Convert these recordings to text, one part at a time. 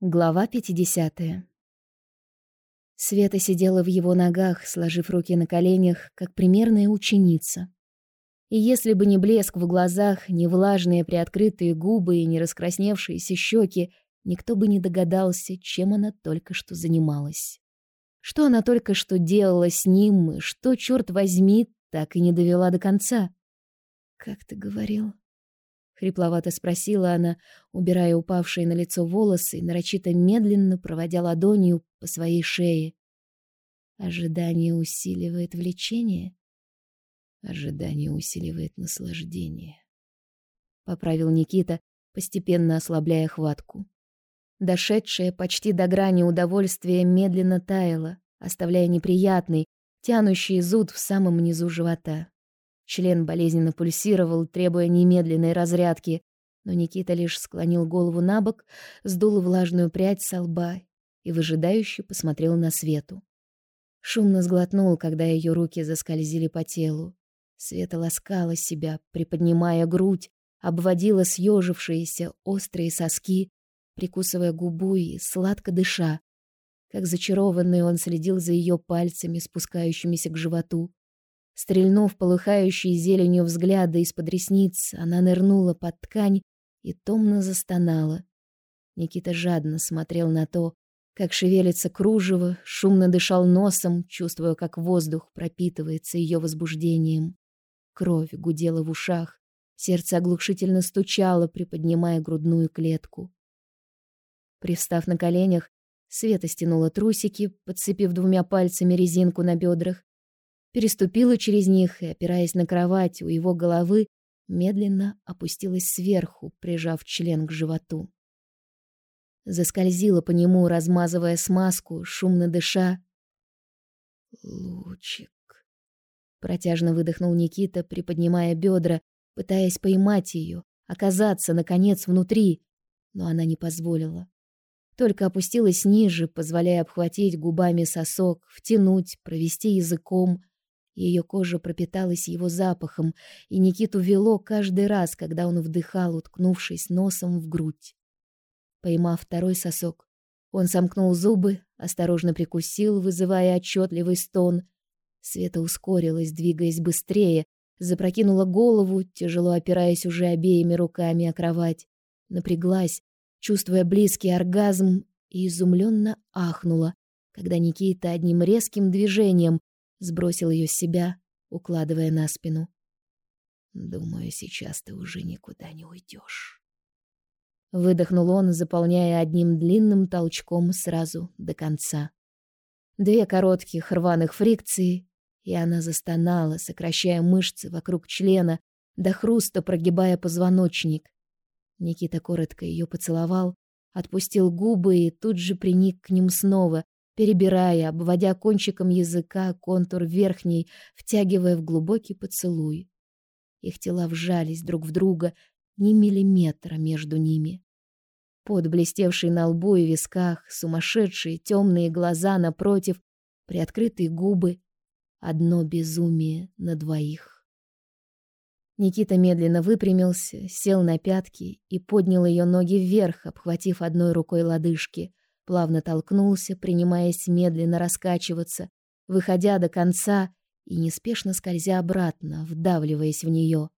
Глава 50. Света сидела в его ногах, сложив руки на коленях, как примерная ученица. И если бы не блеск в глазах, не влажные приоткрытые губы и не раскрасневшиеся щеки, никто бы не догадался, чем она только что занималась. Что она только что делала с ним, и что, черт возьми, так и не довела до конца. «Как ты говорил?» Хрипловато спросила она, убирая упавшие на лицо волосы и нарочито медленно проводя ладонью по своей шее. Ожидание усиливает влечение. Ожидание усиливает наслаждение. Поправил Никита, постепенно ослабляя хватку. Дошедшее почти до грани удовольствия медленно таяло, оставляя неприятный, тянущий зуд в самом низу живота. Член болезненно пульсировал, требуя немедленной разрядки, но Никита лишь склонил голову на бок, сдул влажную прядь со лба и выжидающе посмотрел на Свету. Шумно сглотнул, когда ее руки заскользили по телу. Света ласкала себя, приподнимая грудь, обводила съежившиеся острые соски, прикусывая губу и сладко дыша. Как зачарованный он следил за ее пальцами, спускающимися к животу. Стрельнув полыхающей зеленью взгляда из-под ресниц, она нырнула под ткань и томно застонала. Никита жадно смотрел на то, как шевелится кружево, шумно дышал носом, чувствуя, как воздух пропитывается ее возбуждением. Кровь гудела в ушах, сердце оглушительно стучало, приподнимая грудную клетку. Привстав на коленях, Света стянула трусики, подцепив двумя пальцами резинку на бедрах, переступила через них и, опираясь на кровать у его головы, медленно опустилась сверху, прижав член к животу. Заскользила по нему, размазывая смазку, шумно дыша. «Лучик», — протяжно выдохнул Никита, приподнимая бедра, пытаясь поймать ее, оказаться, наконец, внутри, но она не позволила. Только опустилась ниже, позволяя обхватить губами сосок, втянуть, провести языком, ее кожа пропиталась его запахом, и Никиту вело каждый раз, когда он вдыхал, уткнувшись носом в грудь. Поймав второй сосок, он сомкнул зубы, осторожно прикусил, вызывая отчетливый стон. Света ускорилась, двигаясь быстрее, запрокинула голову, тяжело опираясь уже обеими руками о кровать, напряглась, чувствуя близкий оргазм, и изумленно ахнула, когда Никита одним резким движением сбросил ее с себя, укладывая на спину. Думаю, сейчас ты уже никуда не уйдешь. Выдохнул он, заполняя одним длинным толчком сразу до конца. Две коротких рваных фрикции, и она застонала, сокращая мышцы вокруг члена, до хруста прогибая позвоночник. Никита коротко ее поцеловал, отпустил губы и тут же приник к ним снова, перебирая, обводя кончиком языка контур верхней, втягивая в глубокий поцелуй. Их тела вжались друг в друга, ни миллиметра между ними. Под блестевший на лбу и висках, сумасшедшие темные глаза напротив, приоткрытые губы, одно безумие на двоих. Никита медленно выпрямился, сел на пятки и поднял ее ноги вверх, обхватив одной рукой лодыжки плавно толкнулся, принимаясь медленно раскачиваться, выходя до конца и неспешно скользя обратно, вдавливаясь в нее.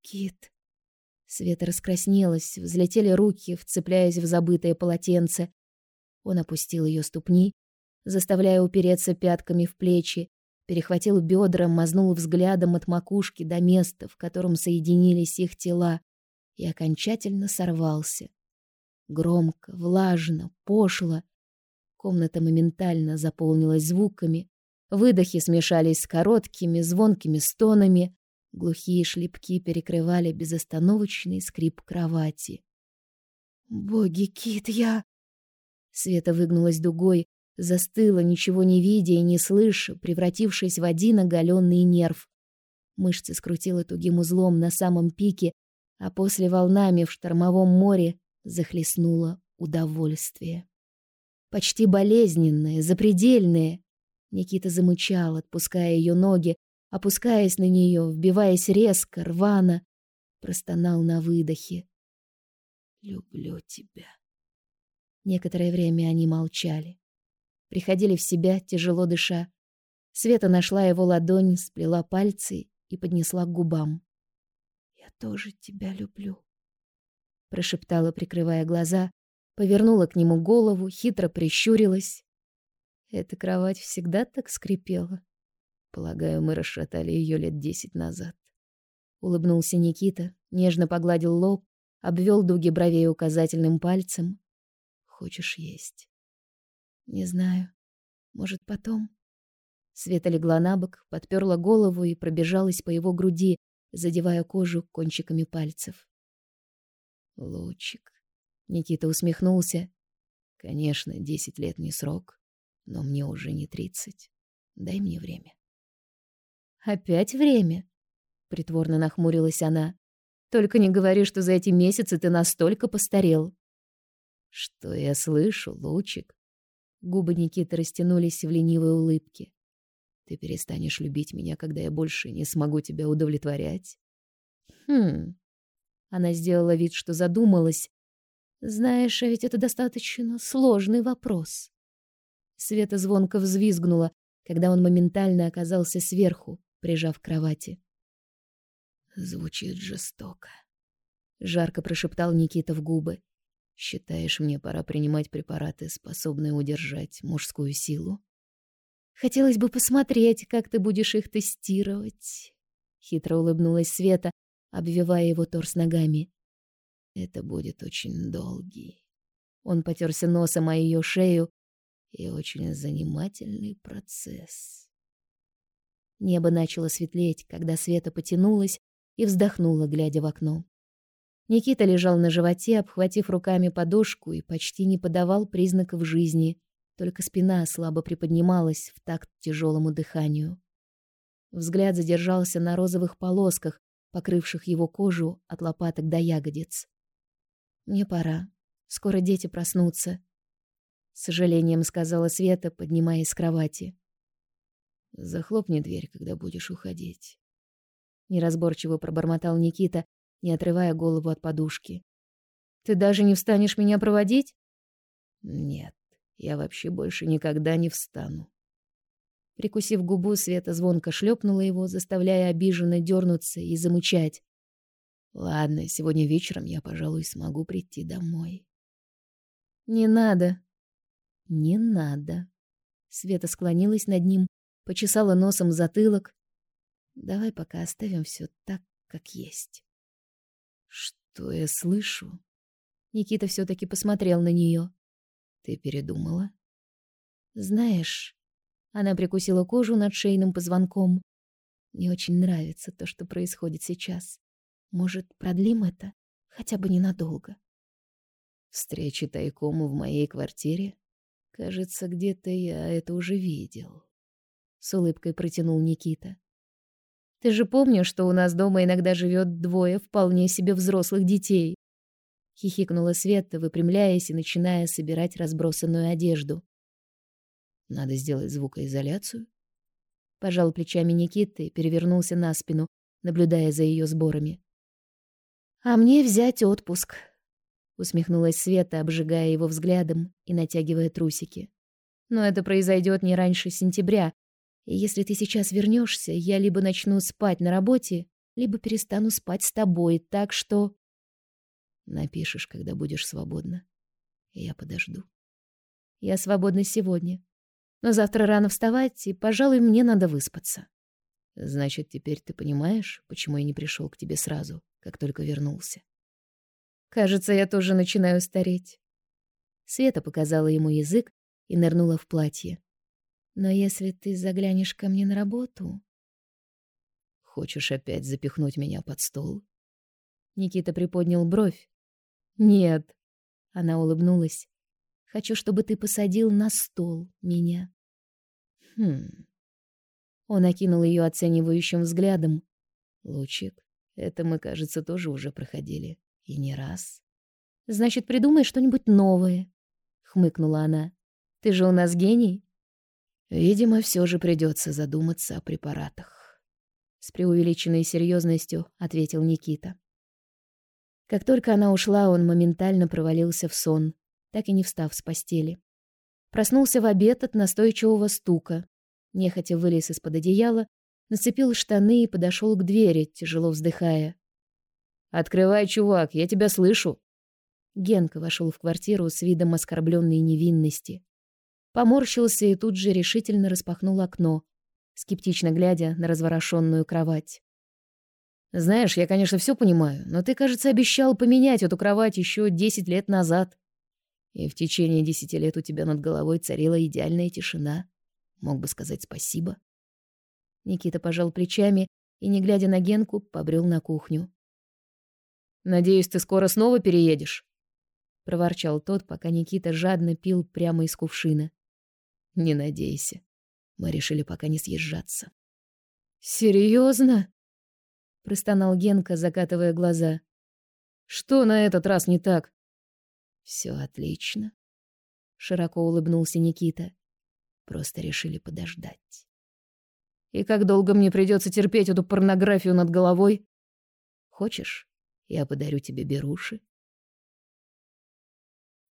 Кит. Света раскраснелась, взлетели руки, вцепляясь в забытое полотенце. Он опустил ее ступни, заставляя упереться пятками в плечи, перехватил бедра, мазнул взглядом от макушки до места, в котором соединились их тела, и окончательно сорвался. Громко, влажно, пошло. Комната моментально заполнилась звуками. Выдохи смешались с короткими, звонкими стонами. Глухие шлепки перекрывали безостановочный скрип кровати. «Боги, Кит, я...» Света выгнулась дугой, застыла, ничего не видя и не слыша, превратившись в один оголенный нерв. Мышцы скрутила тугим узлом на самом пике, а после волнами в штормовом море захлестнуло удовольствие. Почти болезненное, запредельное. Никита замычал, отпуская ее ноги, опускаясь на нее, вбиваясь резко, рвано, простонал на выдохе. «Люблю тебя». Некоторое время они молчали. Приходили в себя, тяжело дыша. Света нашла его ладонь, сплела пальцы и поднесла к губам. «Я тоже тебя люблю», — прошептала, прикрывая глаза, повернула к нему голову, хитро прищурилась. Эта кровать всегда так скрипела. Полагаю, мы расшатали ее лет десять назад. Улыбнулся Никита, нежно погладил лоб, обвел дуги бровей указательным пальцем. Хочешь есть? Не знаю. Может, потом? Света легла на бок, подперла голову и пробежалась по его груди, задевая кожу кончиками пальцев. Лучик. Никита усмехнулся. Конечно, десять лет не срок, но мне уже не тридцать. Дай мне время. Опять время? Притворно нахмурилась она. Только не говори, что за эти месяцы ты настолько постарел. Что я слышу, Лучик? Губы Никиты растянулись в ленивой улыбке. Ты перестанешь любить меня, когда я больше не смогу тебя удовлетворять? Хм. Она сделала вид, что задумалась. Знаешь, а ведь это достаточно сложный вопрос. Света звонко взвизгнула, когда он моментально оказался сверху, прижав к кровати. Звучит жестоко. Жарко прошептал Никита в губы. Считаешь, мне пора принимать препараты, способные удержать мужскую силу? Хотелось бы посмотреть, как ты будешь их тестировать. Хитро улыбнулась Света, обвивая его торс ногами. Это будет очень долгий. Он потерся носом о ее шею, и очень занимательный процесс. Небо начало светлеть, когда Света потянулась и вздохнула, глядя в окно. Никита лежал на животе, обхватив руками подушку и почти не подавал признаков жизни, только спина слабо приподнималась в такт тяжелому дыханию. Взгляд задержался на розовых полосках, покрывших его кожу от лопаток до ягодиц. «Мне пора. Скоро дети проснутся», с сожалением сказала Света, поднимаясь с кровати. Захлопни дверь, когда будешь уходить. Неразборчиво пробормотал Никита, не отрывая голову от подушки. Ты даже не встанешь меня проводить? Нет, я вообще больше никогда не встану. Прикусив губу, Света звонко шлепнула его, заставляя обиженно дернуться и замычать. Ладно, сегодня вечером я, пожалуй, смогу прийти домой. Не надо, «Не надо». Света склонилась над ним, почесала носом затылок. «Давай пока оставим все так, как есть». «Что я слышу?» Никита все таки посмотрел на нее. «Ты передумала?» «Знаешь...» Она прикусила кожу над шейным позвонком. «Мне очень нравится то, что происходит сейчас. Может, продлим это? Хотя бы ненадолго». «Встречи тайком в моей квартире?» Кажется, где-то я это уже видел. С улыбкой протянул Никита. Ты же помнишь, что у нас дома иногда живет двое вполне себе взрослых детей? Хихикнула Света, выпрямляясь и начиная собирать разбросанную одежду. Надо сделать звукоизоляцию. Пожал плечами Никита и перевернулся на спину, наблюдая за ее сборами. А мне взять отпуск, усмехнулась Света, обжигая его взглядом и натягивая трусики. Но это произойдет не раньше сентября. И если ты сейчас вернешься, я либо начну спать на работе, либо перестану спать с тобой, так что напишешь, когда будешь свободна. Я подожду. Я свободна сегодня. Но завтра рано вставать, и, пожалуй, мне надо выспаться. Значит, теперь ты понимаешь, почему я не пришел к тебе сразу, как только вернулся. Кажется, я тоже начинаю стареть. Света показала ему язык и нырнула в платье. Но если ты заглянешь ко мне на работу... Хочешь опять запихнуть меня под стол? Никита приподнял бровь. Нет. Она улыбнулась. Хочу, чтобы ты посадил на стол меня. Хм. Он окинул ее оценивающим взглядом. Лучик, это мы, кажется, тоже уже проходили. И не раз. Значит, придумай что-нибудь новое, хмыкнула она. Ты же у нас гений. Видимо, все же придется задуматься о препаратах. С преувеличенной серьезностью ответил Никита. Как только она ушла, он моментально провалился в сон. Так и не встав с постели. Проснулся в обед от настойчивого стука. Нехотя вылез из-под одеяла, нацепил штаны и подошел к двери, тяжело вздыхая. «Открывай, чувак, я тебя слышу!» Генка вошел в квартиру с видом оскорбленной невинности. Поморщился и тут же решительно распахнул окно, скептично глядя на разворошенную кровать. «Знаешь, я, конечно, все понимаю, но ты, кажется, обещал поменять эту кровать еще десять лет назад. И в течение десяти лет у тебя над головой царила идеальная тишина. Мог бы сказать спасибо». Никита пожал плечами и, не глядя на Генку, побрел на кухню. «Надеюсь, ты скоро снова переедешь?» — проворчал тот, пока Никита жадно пил прямо из кувшина. «Не надейся. Мы решили пока не съезжаться». «Серьезно?» — простонал Генка, закатывая глаза. «Что на этот раз не так?» «Все отлично», — широко улыбнулся Никита. «Просто решили подождать». «И как долго мне придется терпеть эту порнографию над головой?» «Хочешь, я подарю тебе беруши,